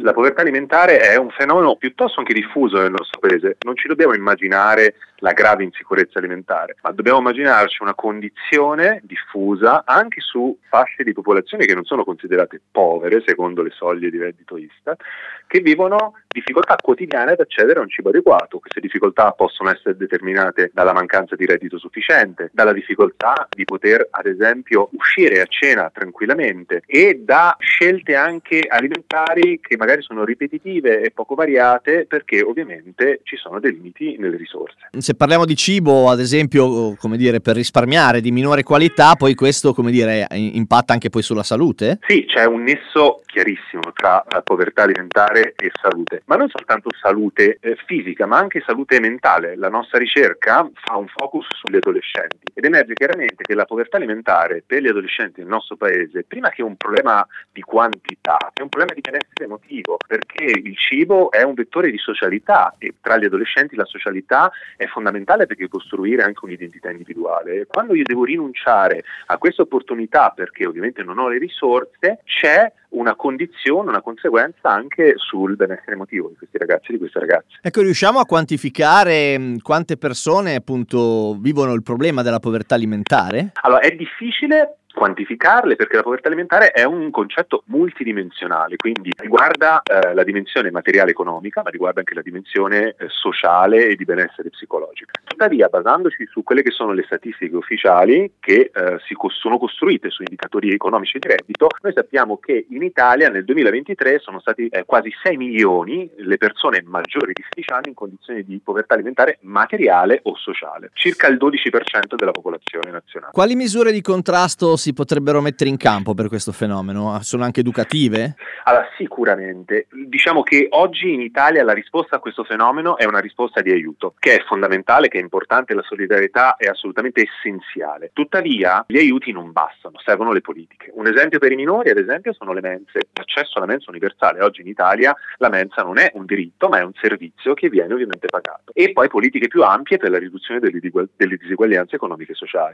La povertà alimentare è un fenomeno piuttosto anche diffuso nel nostro paese. Non ci dobbiamo immaginare la grave insicurezza alimentare, ma dobbiamo immaginarci una condizione diffusa anche su fasce di popolazione che non sono considerate povere, secondo le soglie di reddito Istat, che vivono difficoltà quotidiane ad accedere a un cibo adeguato. Queste difficoltà possono essere determinate dalla mancanza di reddito sufficiente, dalla difficoltà di poter, ad esempio, uscire a cena tranquillamente e da scelte anche alimentari che magari sono ripetitive e poco variate perché ovviamente ci sono dei limiti nelle risorse. Se parliamo di cibo, ad esempio, come dire, per risparmiare di minore qualità, poi questo, come dire, impatta anche poi sulla salute? Sì, c'è un nesso chiarissimo tra povertà alimentare e salute, ma non soltanto salute eh, fisica, ma anche salute mentale. La nostra ricerca fa un focus sugli adolescenti ed emerge chiaramente che la povertà alimentare per gli adolescenti nel nostro paese, prima che un problema di quantità, è un problema di benessere emotivo, perché il cibo è un vettore di socialità e tra gli adolescenti la socialità è fondamentale perché costruire anche un'identità individuale. Quando io devo rinunciare a questa opportunità perché ovviamente non ho le risorse, c'è una condizione, una conseguenza anche sul benessere emotivo di questi ragazzi e di queste ragazze. Ecco, riusciamo a quantificare quante persone appunto vivono il problema della povertà alimentare? Allora, è difficile quantificarle perché la povertà alimentare è un concetto multidimensionale, quindi riguarda eh, la dimensione materiale economica, ma riguarda anche la dimensione eh, sociale e di benessere psicologico. Tuttavia, basandoci su quelle che sono le statistiche ufficiali che eh, si co- sono costruite su indicatori economici di reddito, noi sappiamo che in Italia nel 2023 sono stati eh, quasi 6 milioni le persone maggiori di 16 anni in condizioni di povertà alimentare materiale o sociale, circa il 12% della popolazione nazionale. Quali misure di contrasto si potrebbero mettere in campo per questo fenomeno? Sono anche educative? Allora, sicuramente. Diciamo che oggi in Italia la risposta a questo fenomeno è una risposta di aiuto, che è fondamentale, che è importante, la solidarietà è assolutamente essenziale. Tuttavia, gli aiuti non bastano, servono le politiche. Un esempio per i minori, ad esempio, sono le mense. L'accesso alla mensa universale. Oggi in Italia la mensa non è un diritto, ma è un servizio che viene ovviamente pagato. E poi politiche più ampie per la riduzione delle, diseguaglianze economiche e sociali.